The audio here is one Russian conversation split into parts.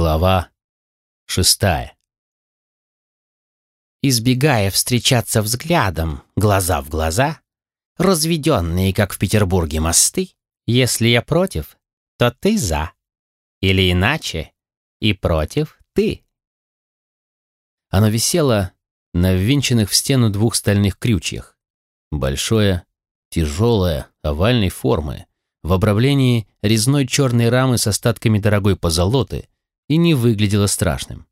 Глава шестая. Избегая встречаться взглядом, глаза в глаза, разведенные, как в Петербурге, мосты, если я против, то ты за. Или иначе, и против ты. Оно висело на ввинченных в стену двух стальных крючьях. Большое, тяжелое, овальной формы, в обрамлении резной черной рамы с остатками дорогой позолоты и не выглядело страшным.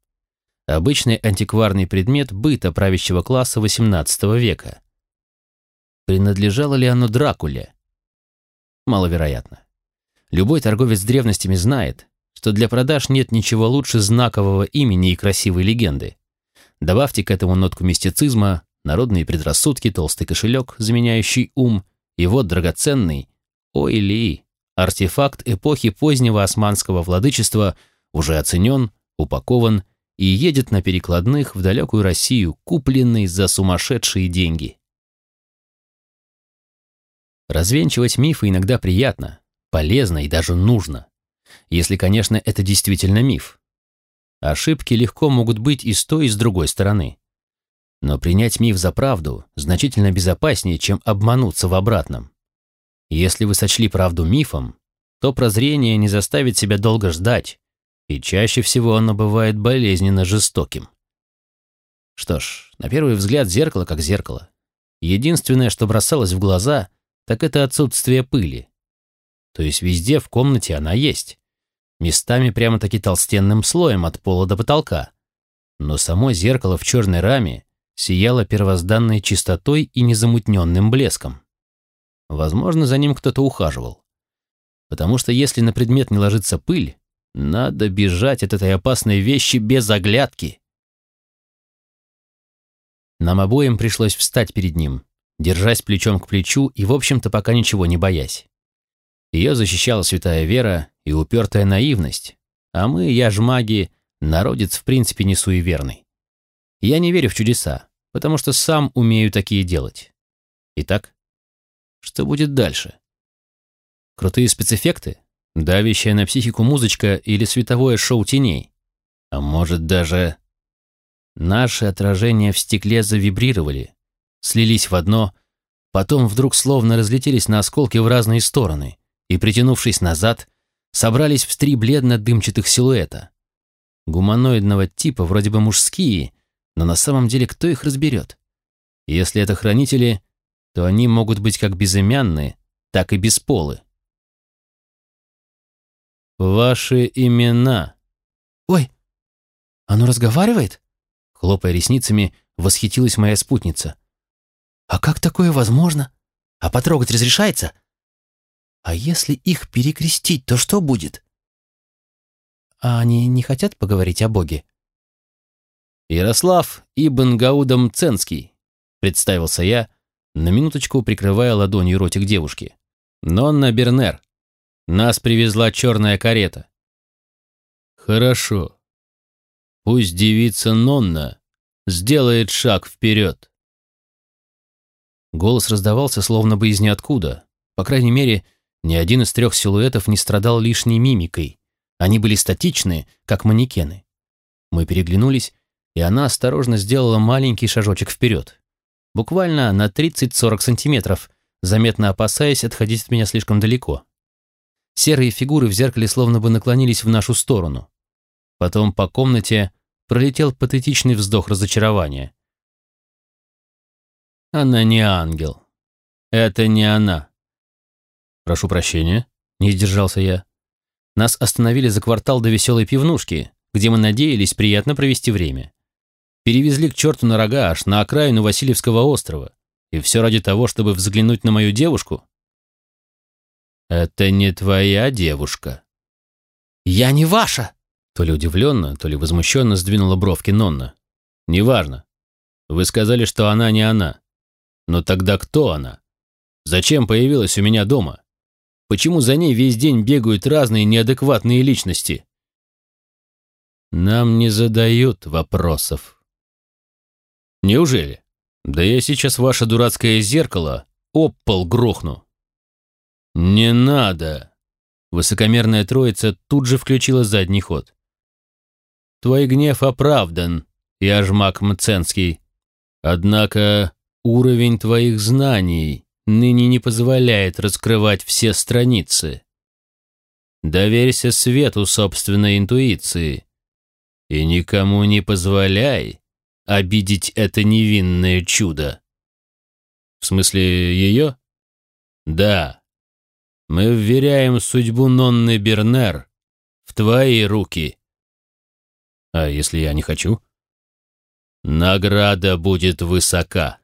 Обычный антикварный предмет быта правящего класса XVIII века. Принадлежало ли оно Дракуле? Маловероятно. Любой торговец древностями знает, что для продаж нет ничего лучше знакового имени и красивой легенды. Добавьте к этому нотку мистицизма, народные предрассудки, толстый кошелек, заменяющий ум, и вот драгоценный, ой ли, артефакт эпохи позднего османского владычества уже оценен, упакован и едет на перекладных в далекую Россию, купленный за сумасшедшие деньги. Развенчивать мифы иногда приятно, полезно и даже нужно. Если, конечно, это действительно миф. Ошибки легко могут быть и с той, и с другой стороны. Но принять миф за правду значительно безопаснее, чем обмануться в обратном. Если вы сочли правду мифом, то прозрение не заставит себя долго ждать, и чаще всего оно бывает болезненно жестоким. Что ж, на первый взгляд зеркало как зеркало. Единственное, что бросалось в глаза, так это отсутствие пыли. То есть везде в комнате она есть местами прямо-таки толстенным слоем от пола до потолка. Но само зеркало в черной раме сияло первозданной чистотой и незамутненным блеском. Возможно, за ним кто-то ухаживал. Потому что если на предмет не ложится пыль, надо бежать от этой опасной вещи без оглядки. Нам обоим пришлось встать перед ним, держась плечом к плечу и, в общем-то, пока ничего не боясь. Ее защищала святая вера и упертая наивность, а мы, я ж маги, народец в принципе не суеверный. Я не верю в чудеса, потому что сам умею такие делать. Итак, что будет дальше? Крутые спецэффекты? Давящая на психику музычка или световое шоу теней? А может даже... Наши отражения в стекле завибрировали, слились в одно, потом вдруг словно разлетелись на осколки в разные стороны, и, притянувшись назад, собрались в три бледно-дымчатых силуэта. Гуманоидного типа, вроде бы мужские, но на самом деле кто их разберет? Если это хранители, то они могут быть как безымянные, так и бесполы. Ваши имена. Ой, оно разговаривает? Хлопая ресницами, восхитилась моя спутница. А как такое возможно? А потрогать разрешается? А если их перекрестить, то что будет? А они не хотят поговорить о Боге? Ярослав Ибн Гаудам Ценский, представился я, на минуточку прикрывая ладонью ротик девушки. Нонна Бернер. Нас привезла черная карета. Хорошо. Пусть девица Нонна сделает шаг вперед. Голос раздавался словно бы из ниоткуда. По крайней мере, ни один из трех силуэтов не страдал лишней мимикой. Они были статичны, как манекены. Мы переглянулись, и она осторожно сделала маленький шажочек вперед. Буквально на 30-40 сантиметров, заметно опасаясь отходить от меня слишком далеко. Серые фигуры в зеркале словно бы наклонились в нашу сторону. Потом по комнате пролетел патетичный вздох разочарования. Она не ангел. Это не она. «Прошу прощения», — не сдержался я. Нас остановили за квартал до веселой пивнушки, где мы надеялись приятно провести время. Перевезли к черту на рога аж на окраину Васильевского острова. И все ради того, чтобы взглянуть на мою девушку? «Это не твоя девушка». «Я не ваша!» То ли удивленно, то ли возмущенно сдвинула бровки Нонна. «Неважно. Вы сказали, что она не она. Но тогда кто она? Зачем появилась у меня дома?» Почему за ней весь день бегают разные неадекватные личности? Нам не задают вопросов. Неужели? Да я сейчас ваше дурацкое зеркало об пол грохну. Не надо. Высокомерная троица тут же включила задний ход. твой гнев оправдан, Яжмак Мценский. Однако уровень твоих знаний ныне не позволяет раскрывать все страницы. Доверься свету собственной интуиции и никому не позволяй обидеть это невинное чудо. В смысле ее? Да. Мы вверяем судьбу Нонны Бернер в твои руки. А если я не хочу? Награда будет высока.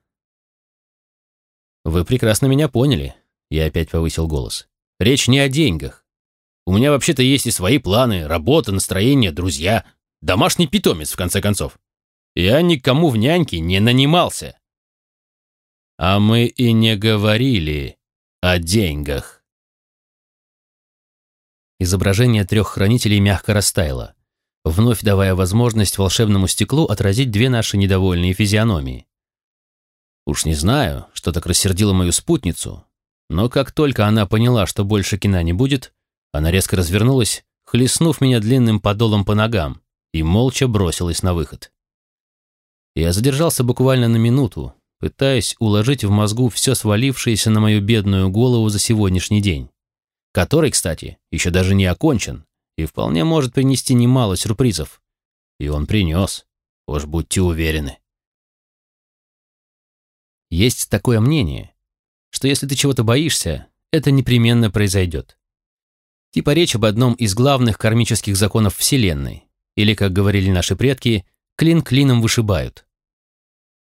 Вы прекрасно меня поняли. Я опять повысил голос. Речь не о деньгах. У меня вообще-то есть и свои планы, работа, настроение, друзья, домашний питомец, в конце концов. Я никому в няньки не нанимался. А мы и не говорили о деньгах. Изображение трех хранителей мягко растаяло, вновь давая возможность волшебному стеклу отразить две наши недовольные физиономии. Уж не знаю, что так рассердило мою спутницу, но как только она поняла, что больше кино не будет, она резко развернулась, хлестнув меня длинным подолом по ногам, и молча бросилась на выход. Я задержался буквально на минуту, пытаясь уложить в мозгу все свалившееся на мою бедную голову за сегодняшний день, который, кстати, еще даже не окончен и вполне может принести немало сюрпризов. И он принес, уж будьте уверены. Есть такое мнение, что если ты чего-то боишься, это непременно произойдет. Типа речь об одном из главных кармических законов Вселенной, или, как говорили наши предки, клин клином вышибают.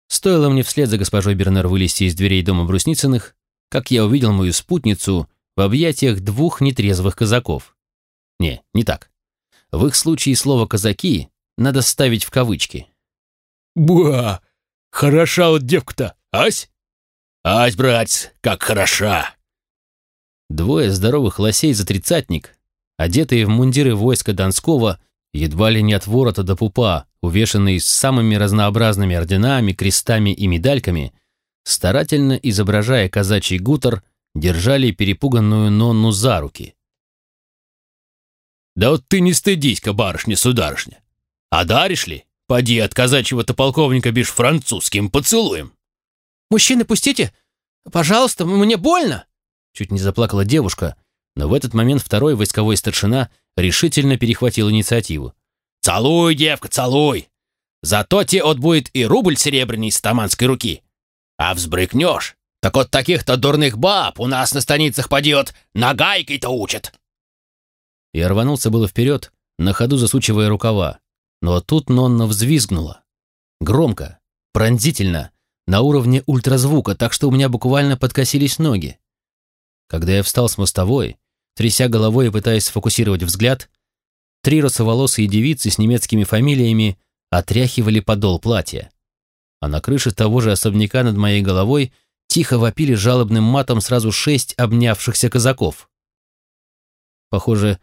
Стоило мне вслед за госпожой Бернер вылезти из дверей дома Брусницыных, как я увидел мою спутницу в объятиях двух нетрезвых казаков. Не, не так. В их случае слово «казаки» надо ставить в кавычки. «Буа! Хороша вот девка-то!» Ась? Ась, братец, как хороша!» Двое здоровых лосей за тридцатник, одетые в мундиры войска Донского, едва ли не от ворота до пупа, увешанные самыми разнообразными орденами, крестами и медальками, старательно изображая казачий гутер, держали перепуганную Нонну за руки. «Да вот ты не стыдись-ка, барышня-сударышня! А даришь ли? Поди от казачьего-то полковника бишь французским поцелуем!» «Мужчины, пустите! Пожалуйста, мне больно!» Чуть не заплакала девушка, но в этот момент второй войсковой старшина решительно перехватил инициативу. «Целуй, девка, целуй! Зато те от будет и рубль серебряный с таманской руки. А взбрыкнешь, так от таких-то дурных баб у нас на станицах подет, нагайкой-то учат!» Я рванулся было вперед, на ходу засучивая рукава, но тут Нонна взвизгнула. Громко, пронзительно, на уровне ультразвука, так что у меня буквально подкосились ноги. Когда я встал с мостовой, тряся головой и пытаясь сфокусировать взгляд, три русоволосые девицы с немецкими фамилиями отряхивали подол платья. А на крыше того же особняка над моей головой тихо вопили жалобным матом сразу шесть обнявшихся казаков. Похоже,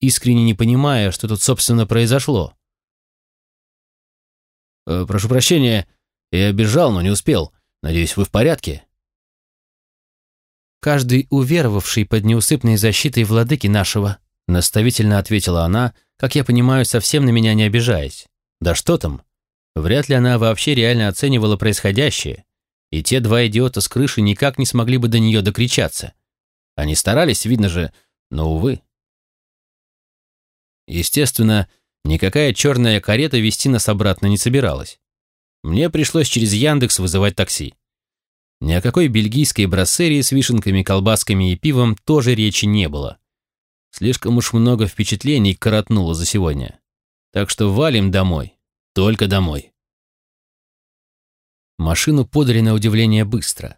искренне не понимая, что тут, собственно, произошло. «Э, «Прошу прощения», я бежал, но не успел. Надеюсь, вы в порядке?» «Каждый уверовавший под неусыпной защитой владыки нашего», наставительно ответила она, как я понимаю, совсем на меня не обижаясь. «Да что там? Вряд ли она вообще реально оценивала происходящее, и те два идиота с крыши никак не смогли бы до нее докричаться. Они старались, видно же, но, увы. Естественно, никакая черная карета вести нас обратно не собиралась. Мне пришлось через Яндекс вызывать такси. Ни о какой бельгийской брассерии с вишенками, колбасками и пивом тоже речи не было. Слишком уж много впечатлений коротнуло за сегодня. Так что валим домой. Только домой. Машину подали на удивление быстро.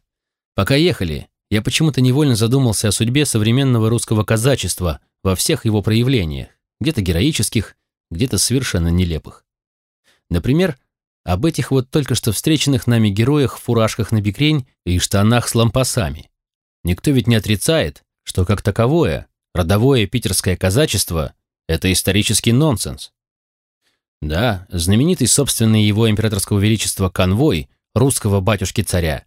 Пока ехали, я почему-то невольно задумался о судьбе современного русского казачества во всех его проявлениях, где-то героических, где-то совершенно нелепых. Например, об этих вот только что встреченных нами героях в фуражках на бикрень и штанах с лампасами. Никто ведь не отрицает, что как таковое родовое питерское казачество – это исторический нонсенс. Да, знаменитый собственный его императорского величества конвой русского батюшки-царя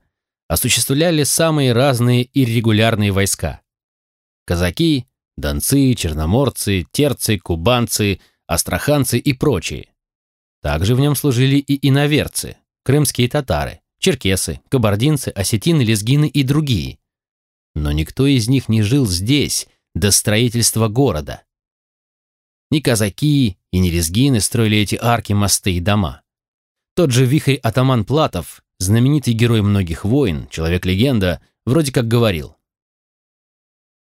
осуществляли самые разные иррегулярные войска. Казаки, донцы, черноморцы, терцы, кубанцы, астраханцы и прочие. Также в нем служили и иноверцы, крымские татары, черкесы, кабардинцы, осетины, лезгины и другие. Но никто из них не жил здесь до строительства города. Ни казаки и ни лезгины строили эти арки, мосты и дома. Тот же вихрь-атаман Платов, знаменитый герой многих войн, человек-легенда, вроде как говорил.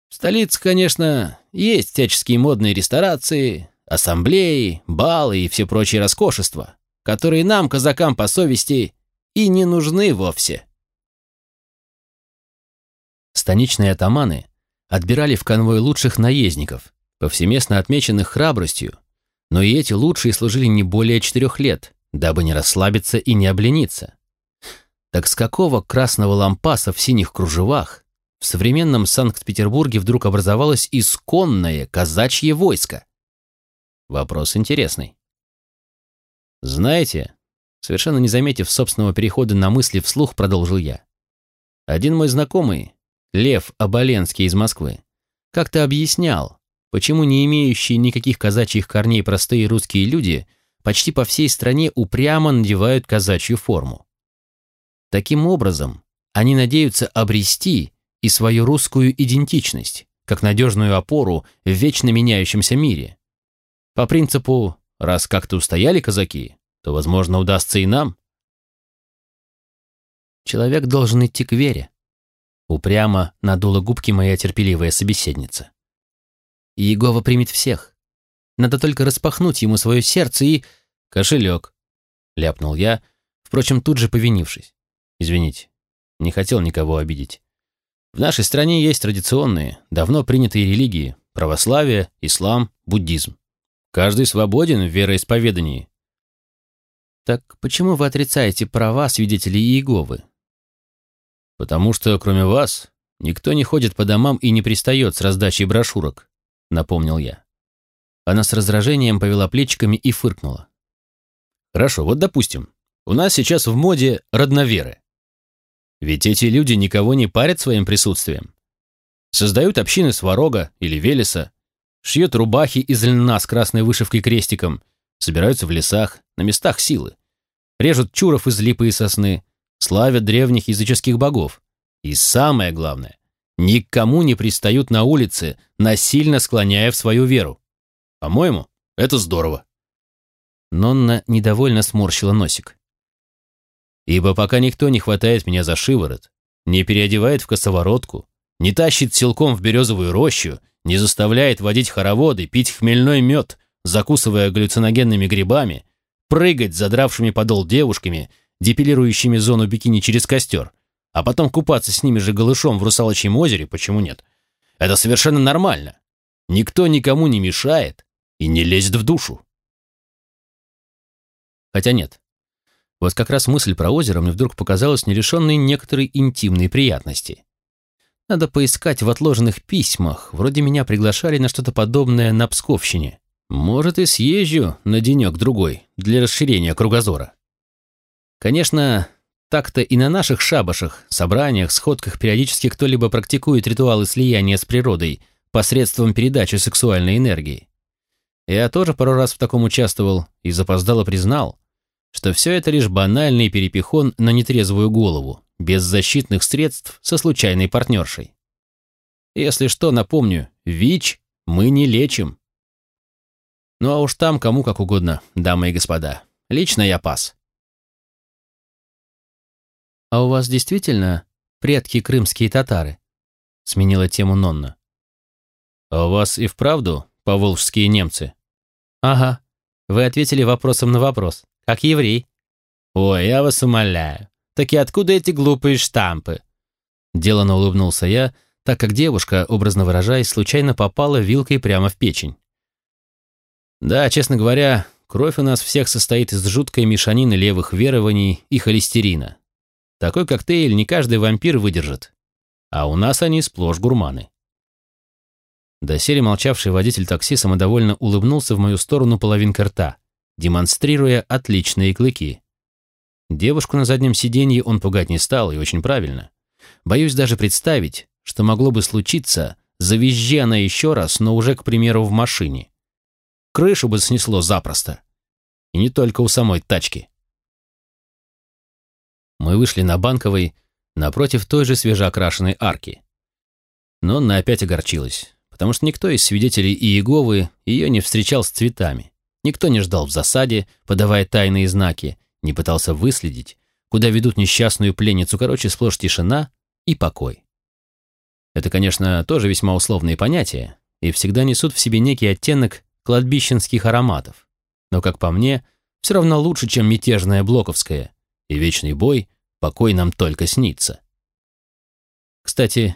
В столице, конечно, есть всяческие модные ресторации, ассамблеи, балы и все прочие роскошества, которые нам, казакам по совести, и не нужны вовсе. Станичные атаманы отбирали в конвой лучших наездников, повсеместно отмеченных храбростью, но и эти лучшие служили не более четырех лет, дабы не расслабиться и не облениться. Так с какого красного лампаса в синих кружевах в современном Санкт-Петербурге вдруг образовалось исконное казачье войско? Вопрос интересный. Знаете, совершенно не заметив собственного перехода на мысли вслух, продолжил я. Один мой знакомый, Лев Оболенский из Москвы, как-то объяснял, почему не имеющие никаких казачьих корней простые русские люди почти по всей стране упрямо надевают казачью форму. Таким образом, они надеются обрести и свою русскую идентичность, как надежную опору в вечно меняющемся мире. По принципу «раз как-то устояли казаки, то, возможно, удастся и нам». Человек должен идти к вере. Упрямо надула губки моя терпеливая собеседница. Иегова примет всех. Надо только распахнуть ему свое сердце и... Кошелек, ляпнул я, впрочем, тут же повинившись. Извините, не хотел никого обидеть. В нашей стране есть традиционные, давно принятые религии – православие, ислам, буддизм. Каждый свободен в вероисповедании. Так почему вы отрицаете права свидетелей Иеговы? Потому что, кроме вас, никто не ходит по домам и не пристает с раздачей брошюрок, напомнил я. Она с раздражением повела плечиками и фыркнула. Хорошо, вот допустим, у нас сейчас в моде родноверы. Ведь эти люди никого не парят своим присутствием. Создают общины сварога или велеса, шьют рубахи из льна с красной вышивкой крестиком, собираются в лесах, на местах силы, режут чуров из липы и сосны, славят древних языческих богов. И самое главное, никому не пристают на улице, насильно склоняя в свою веру. По-моему, это здорово. Нонна недовольно сморщила носик. Ибо пока никто не хватает меня за шиворот, не переодевает в косоворотку, не тащит силком в березовую рощу, не заставляет водить хороводы, пить хмельной мед, закусывая галлюциногенными грибами, прыгать задравшими подол девушками, депилирующими зону бикини через костер, а потом купаться с ними же голышом в русалочьем озере, почему нет? Это совершенно нормально. Никто никому не мешает и не лезет в душу. Хотя нет. Вот как раз мысль про озеро мне вдруг показалась нерешенной некоторой интимной приятности. Надо поискать в отложенных письмах, вроде меня приглашали на что-то подобное на Псковщине. Может, и съезжу на денек-другой для расширения кругозора. Конечно, так-то и на наших шабашах, собраниях, сходках периодически кто-либо практикует ритуалы слияния с природой посредством передачи сексуальной энергии. Я тоже пару раз в таком участвовал и запоздало признал, что все это лишь банальный перепихон на нетрезвую голову, без защитных средств со случайной партнершей. Если что, напомню, ВИЧ мы не лечим. Ну а уж там кому как угодно, дамы и господа. Лично я пас. «А у вас действительно предки крымские татары?» — сменила тему Нонна. «А у вас и вправду поволжские немцы?» «Ага. Вы ответили вопросом на вопрос. Как еврей». «Ой, я вас умоляю. Так и откуда эти глупые штампы?» Делано улыбнулся я, так как девушка, образно выражаясь, случайно попала вилкой прямо в печень. «Да, честно говоря, кровь у нас всех состоит из жуткой мешанины левых верований и холестерина. Такой коктейль не каждый вампир выдержит. А у нас они сплошь гурманы. Доселе молчавший водитель такси самодовольно улыбнулся в мою сторону половинкой рта, демонстрируя отличные клыки. Девушку на заднем сиденье он пугать не стал, и очень правильно. Боюсь даже представить, что могло бы случиться, завизжи она еще раз, но уже, к примеру, в машине. Крышу бы снесло запросто. И не только у самой тачки. Мы вышли на Банковой, напротив той же свежеокрашенной арки. Но Нонна опять огорчилась, потому что никто из свидетелей Иеговы ее не встречал с цветами. Никто не ждал в засаде, подавая тайные знаки, не пытался выследить, куда ведут несчастную пленницу, короче, сплошь тишина и покой. Это, конечно, тоже весьма условные понятия и всегда несут в себе некий оттенок кладбищенских ароматов. Но, как по мне, все равно лучше, чем мятежная блоковская, и вечный бой, покой нам только снится. Кстати,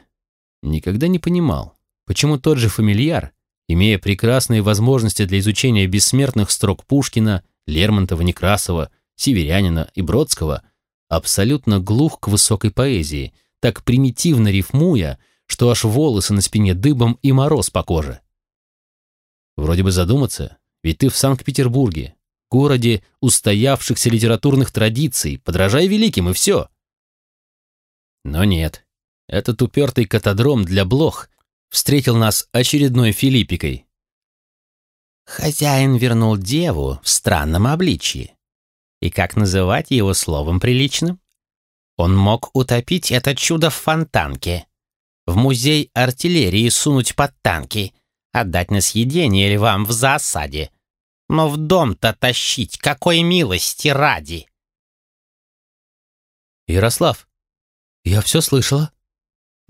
никогда не понимал, почему тот же фамильяр, имея прекрасные возможности для изучения бессмертных строк Пушкина, Лермонтова, Некрасова, Северянина и Бродского, абсолютно глух к высокой поэзии, так примитивно рифмуя, что аж волосы на спине дыбом и мороз по коже. Вроде бы задуматься, ведь ты в Санкт-Петербурге, городе устоявшихся литературных традиций, подражай великим и все. Но нет, этот упертый катадром для блох встретил нас очередной Филиппикой. Хозяин вернул деву в странном обличье. И как называть его словом приличным? Он мог утопить это чудо в фонтанке, в музей артиллерии сунуть под танки, отдать на съедение львам в засаде. Но в дом-то тащить, какой милости ради!» «Ярослав, я все слышала?»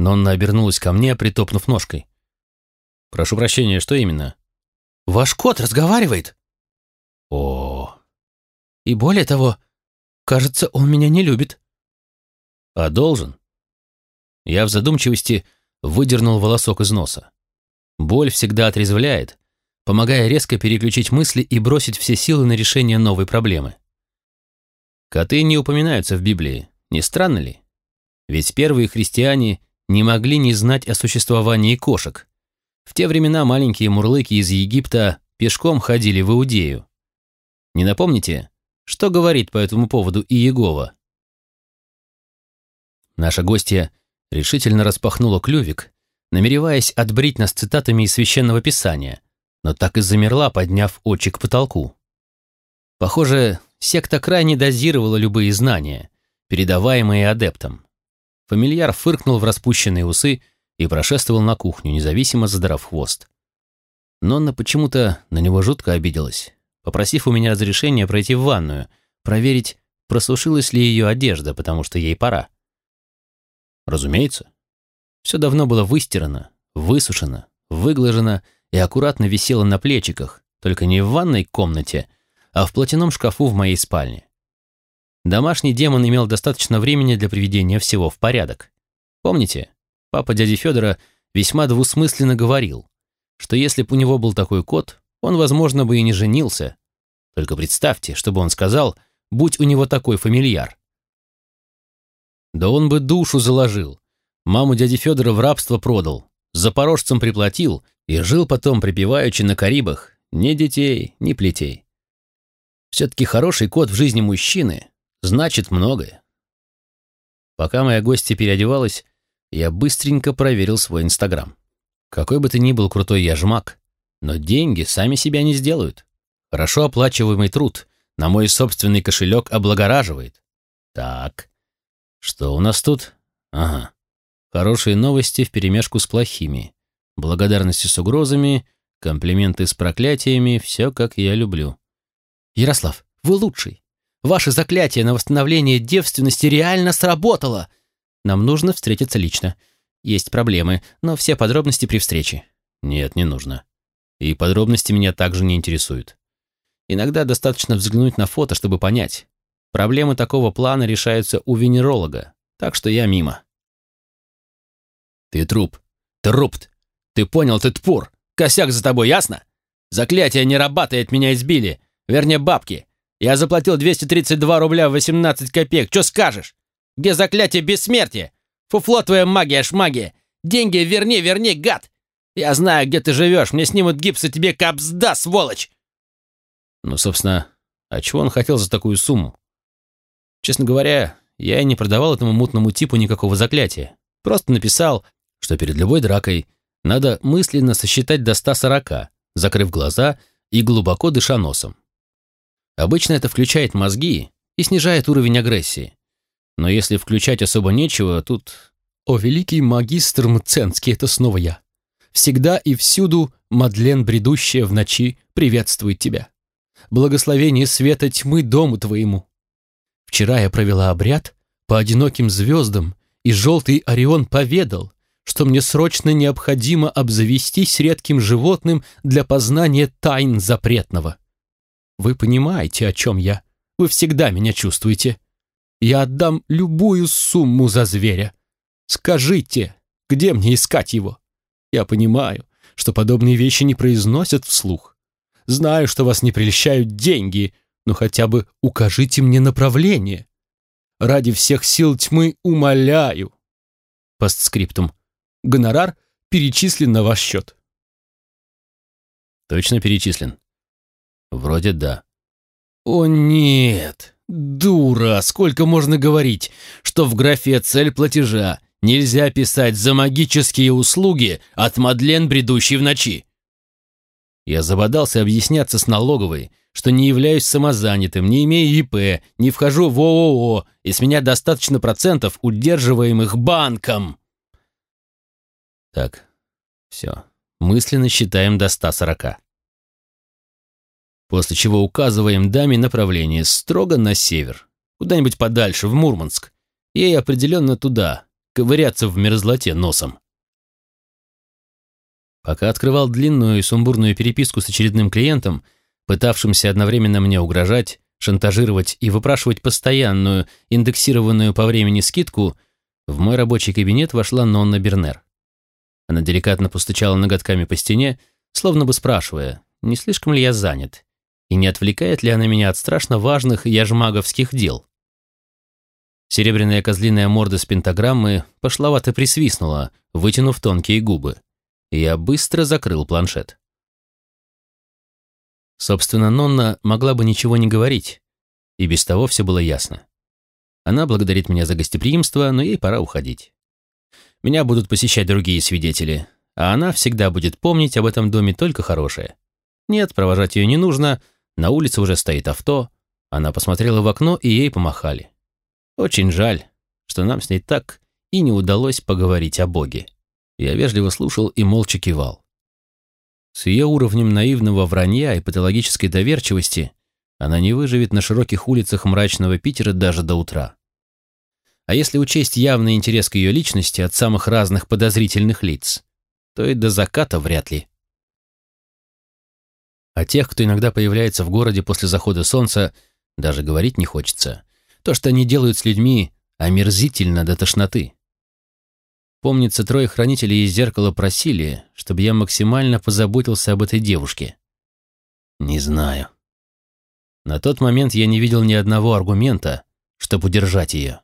Нонна обернулась ко мне, притопнув ножкой. «Прошу прощения, что именно?» «Ваш кот разговаривает!» «О, и более того, кажется, он меня не любит». «А должен?» Я в задумчивости выдернул волосок из носа. Боль всегда отрезвляет, помогая резко переключить мысли и бросить все силы на решение новой проблемы. Коты не упоминаются в Библии, не странно ли? Ведь первые христиане не могли не знать о существовании кошек. В те времена маленькие мурлыки из Египта пешком ходили в Иудею. Не напомните, что говорит по этому поводу Иегова? Наша гостья решительно распахнула клювик, намереваясь отбрить нас цитатами из Священного Писания, но так и замерла, подняв очи к потолку. Похоже, секта крайне дозировала любые знания, передаваемые адептам. Фамильяр фыркнул в распущенные усы и прошествовал на кухню, независимо задрав хвост. Нонна почему-то на него жутко обиделась, попросив у меня разрешения пройти в ванную, проверить, просушилась ли ее одежда, потому что ей пора. Разумеется. Все давно было выстирано, высушено, выглажено и аккуратно висело на плечиках, только не в ванной комнате, а в платяном шкафу в моей спальне. Домашний демон имел достаточно времени для приведения всего в порядок. Помните, папа дяди Федора весьма двусмысленно говорил, что если бы у него был такой кот, он, возможно, бы и не женился. Только представьте, чтобы он сказал, будь у него такой фамильяр. Да он бы душу заложил. Маму дяди Федора в рабство продал, запорожцам приплатил и жил потом припеваючи на Карибах. Ни детей, ни плетей. Все-таки хороший кот в жизни мужчины значит многое. Пока моя гостья переодевалась, я быстренько проверил свой Инстаграм. Какой бы ты ни был крутой яжмак, но деньги сами себя не сделают. Хорошо оплачиваемый труд на мой собственный кошелек облагораживает. Так, что у нас тут? Ага. Хорошие новости вперемешку с плохими. Благодарности с угрозами, комплименты с проклятиями, все как я люблю. Ярослав, вы лучший. Ваше заклятие на восстановление девственности реально сработало. Нам нужно встретиться лично. Есть проблемы, но все подробности при встрече. Нет, не нужно. И подробности меня также не интересуют. Иногда достаточно взглянуть на фото, чтобы понять. Проблемы такого плана решаются у венеролога, так что я мимо. Ты труп. Трупт. Ты понял, ты тпур. Косяк за тобой, ясно? Заклятие не работает, меня избили. Вернее, бабки. Я заплатил 232 рубля 18 копеек. Что скажешь? Где заклятие бессмертия? Фуфло твоя магия, шмагия. Деньги верни, верни, гад. Я знаю, где ты живешь. Мне снимут гипс, и тебе капсда, сволочь. Ну, собственно, а чего он хотел за такую сумму? Честно говоря, я и не продавал этому мутному типу никакого заклятия. Просто написал, что перед любой дракой надо мысленно сосчитать до 140, закрыв глаза и глубоко дыша носом. Обычно это включает мозги и снижает уровень агрессии. Но если включать особо нечего, тут... О, великий магистр Мценский, это снова я. Всегда и всюду Мадлен, бредущая в ночи, приветствует тебя. Благословение света тьмы дому твоему. Вчера я провела обряд по одиноким звездам, и желтый Орион поведал, что мне срочно необходимо обзавестись редким животным для познания тайн запретного. Вы понимаете, о чем я? Вы всегда меня чувствуете. Я отдам любую сумму за зверя. Скажите, где мне искать его? Я понимаю, что подобные вещи не произносят вслух. Знаю, что вас не прельщают деньги, но хотя бы укажите мне направление. Ради всех сил тьмы умоляю. Постскриптум. Гонорар перечислен на ваш счет. Точно перечислен? Вроде да. О нет, дура, сколько можно говорить, что в графе «Цель платежа» нельзя писать «За магические услуги от Мадлен, бредущей в ночи». Я забодался объясняться с налоговой, что не являюсь самозанятым, не имею ИП, не вхожу в ООО, и с меня достаточно процентов, удерживаемых банком. Так, все. Мысленно считаем до 140. После чего указываем даме направление строго на север, куда-нибудь подальше, в Мурманск. Ей определенно туда, ковыряться в мерзлоте носом. Пока открывал длинную и сумбурную переписку с очередным клиентом, пытавшимся одновременно мне угрожать, шантажировать и выпрашивать постоянную, индексированную по времени скидку, в мой рабочий кабинет вошла Нонна Бернер. Она деликатно постучала ноготками по стене, словно бы спрашивая, не слишком ли я занят, и не отвлекает ли она меня от страшно важных яжмаговских дел. Серебряная козлиная морда с пентаграммы пошловато присвистнула, вытянув тонкие губы. Я быстро закрыл планшет. Собственно, Нонна могла бы ничего не говорить, и без того все было ясно. Она благодарит меня за гостеприимство, но ей пора уходить. Меня будут посещать другие свидетели, а она всегда будет помнить об этом доме только хорошее. Нет, провожать ее не нужно, на улице уже стоит авто. Она посмотрела в окно, и ей помахали. Очень жаль, что нам с ней так и не удалось поговорить о Боге. Я вежливо слушал и молча кивал. С ее уровнем наивного вранья и патологической доверчивости она не выживет на широких улицах мрачного Питера даже до утра. А если учесть явный интерес к ее личности от самых разных подозрительных лиц, то и до заката вряд ли. А тех, кто иногда появляется в городе после захода солнца, даже говорить не хочется. То, что они делают с людьми, омерзительно до тошноты. Помнится, трое хранителей из зеркала просили, чтобы я максимально позаботился об этой девушке. Не знаю. На тот момент я не видел ни одного аргумента, чтобы удержать ее.